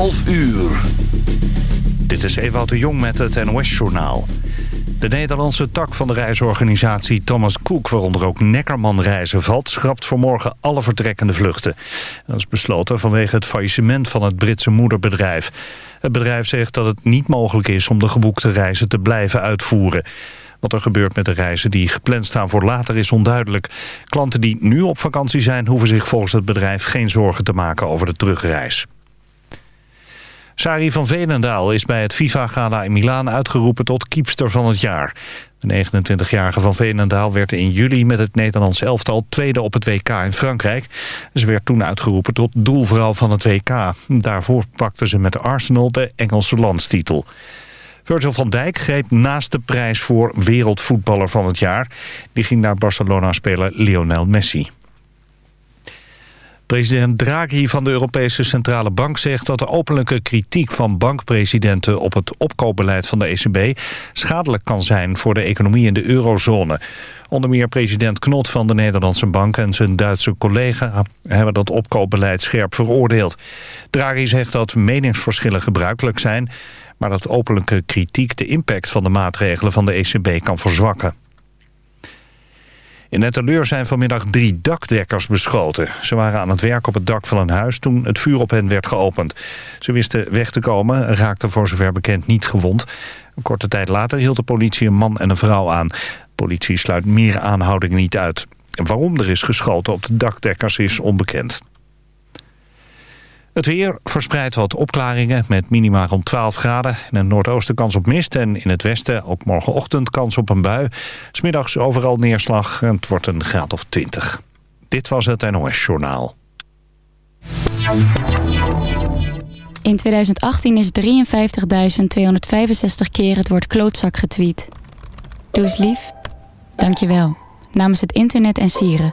11 uur. Dit is Ewout de Jong met het NOS-journaal. De Nederlandse tak van de reisorganisatie Thomas Cook... waaronder ook Neckerman Reizen valt... schrapt vanmorgen alle vertrekkende vluchten. Dat is besloten vanwege het faillissement van het Britse moederbedrijf. Het bedrijf zegt dat het niet mogelijk is... om de geboekte reizen te blijven uitvoeren. Wat er gebeurt met de reizen die gepland staan voor later is onduidelijk. Klanten die nu op vakantie zijn... hoeven zich volgens het bedrijf geen zorgen te maken over de terugreis. Sari van Veenendaal is bij het FIFA-gala in Milaan uitgeroepen tot kiepster van het jaar. De 29-jarige van Veenendaal werd in juli met het Nederlands elftal tweede op het WK in Frankrijk. Ze werd toen uitgeroepen tot doelvrouw van het WK. Daarvoor pakte ze met Arsenal de Engelse landstitel. Virgil van Dijk greep naast de prijs voor wereldvoetballer van het jaar. Die ging naar Barcelona-speler Lionel Messi. President Draghi van de Europese Centrale Bank zegt dat de openlijke kritiek van bankpresidenten op het opkoopbeleid van de ECB schadelijk kan zijn voor de economie in de eurozone. Onder meer president Knot van de Nederlandse Bank en zijn Duitse collega hebben dat opkoopbeleid scherp veroordeeld. Draghi zegt dat meningsverschillen gebruikelijk zijn, maar dat openlijke kritiek de impact van de maatregelen van de ECB kan verzwakken. In Netteleur zijn vanmiddag drie dakdekkers beschoten. Ze waren aan het werk op het dak van een huis toen het vuur op hen werd geopend. Ze wisten weg te komen en raakten voor zover bekend niet gewond. Een korte tijd later hield de politie een man en een vrouw aan. De politie sluit meer aanhoudingen niet uit. Waarom er is geschoten op de dakdekkers is onbekend. Het weer verspreidt wat opklaringen met minima rond 12 graden. In het noordoosten kans op mist en in het westen ook morgenochtend kans op een bui. Smiddags overal neerslag en het wordt een graad of 20. Dit was het NOS Journaal. In 2018 is 53.265 keer het woord klootzak getweet. Doe eens lief. Dank je wel. Namens het internet en sieren.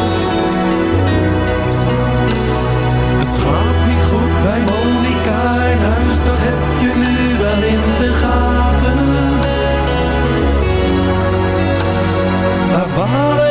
Maar.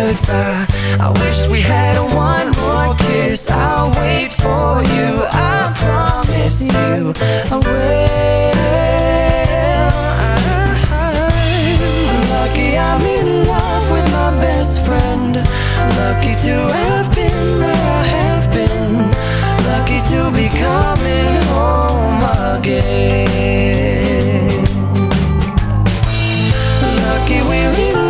Goodbye, I wish we had one more kiss. I'll wait for you. I promise you, I will. I'm lucky I'm in love with my best friend. Lucky to have been where I have been. Lucky to be coming home again. Lucky we're in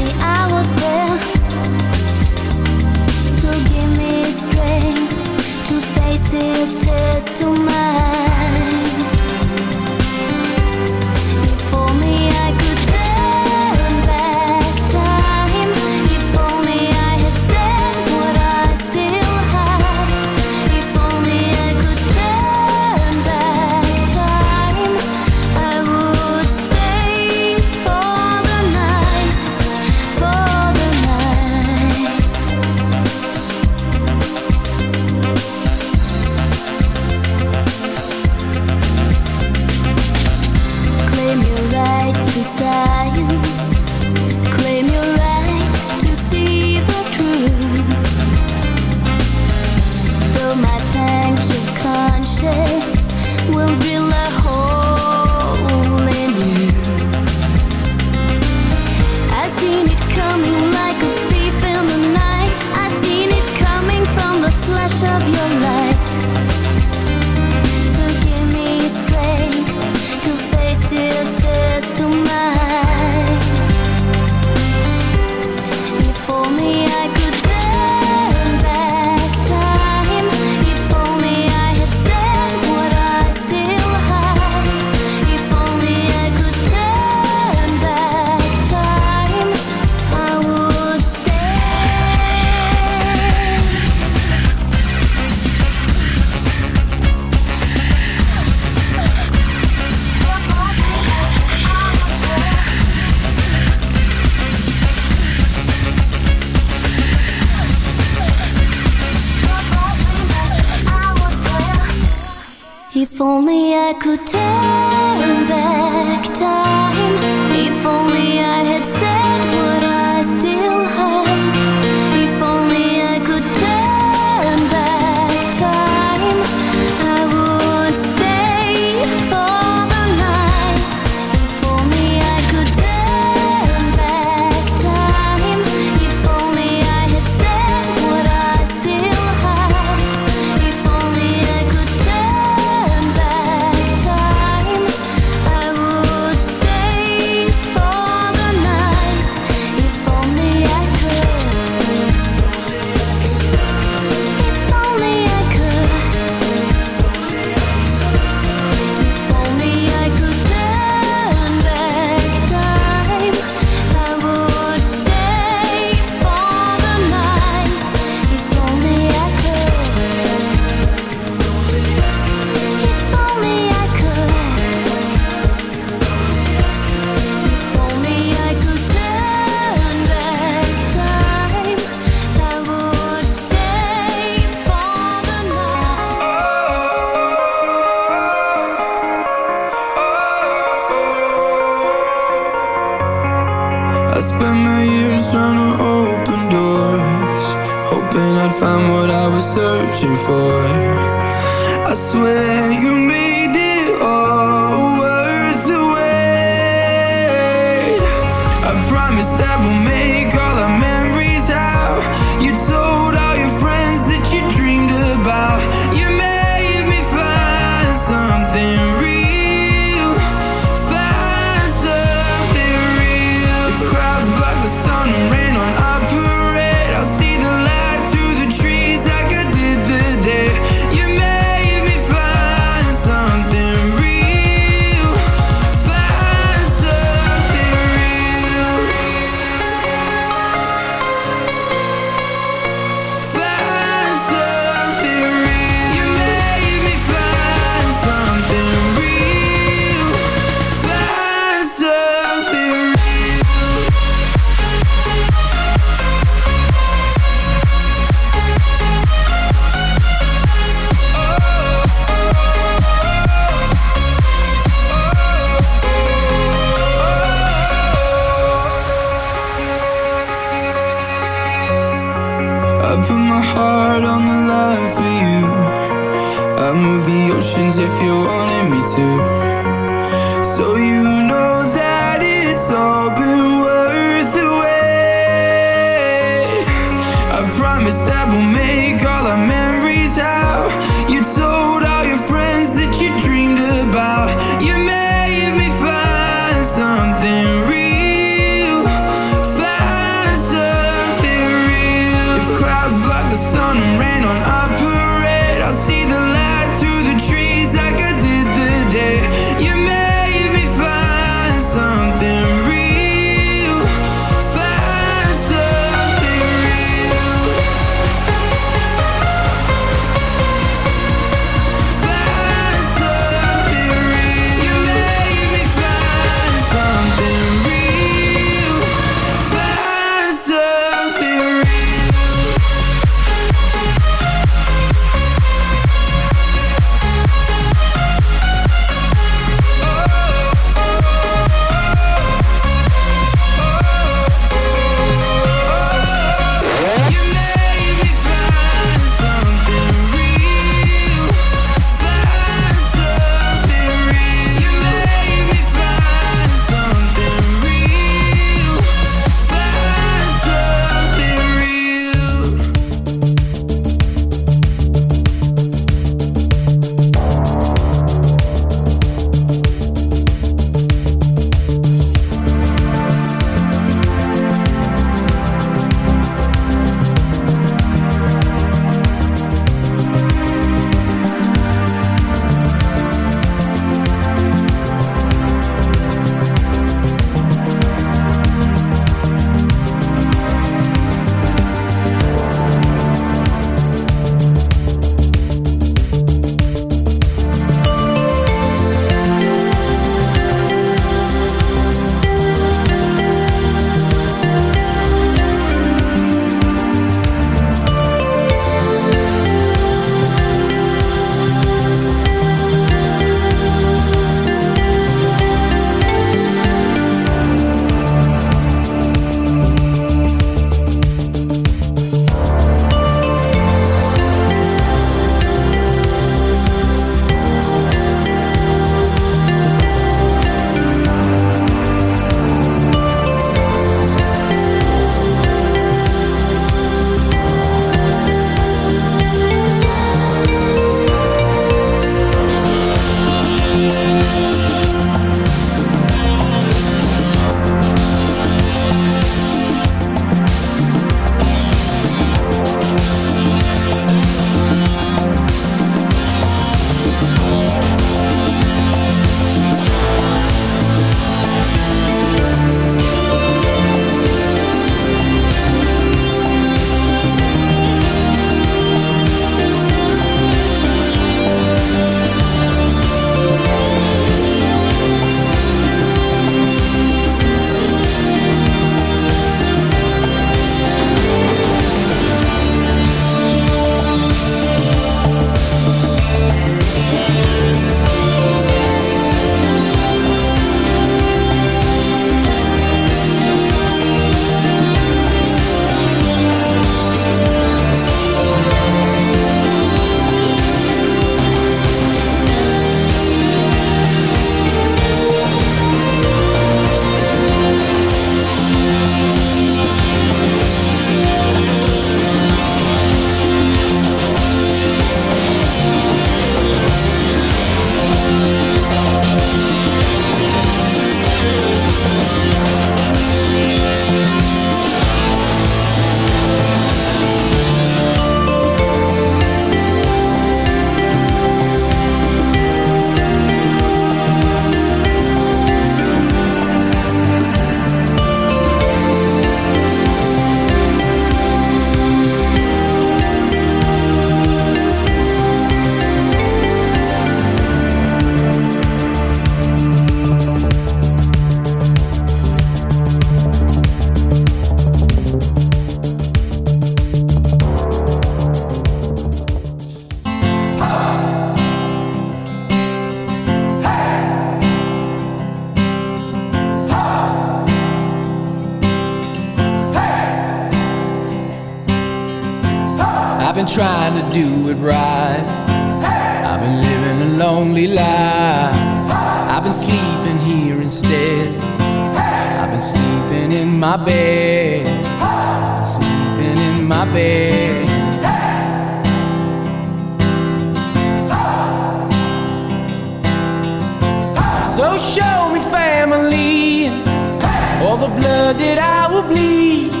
the blood that I will bleed.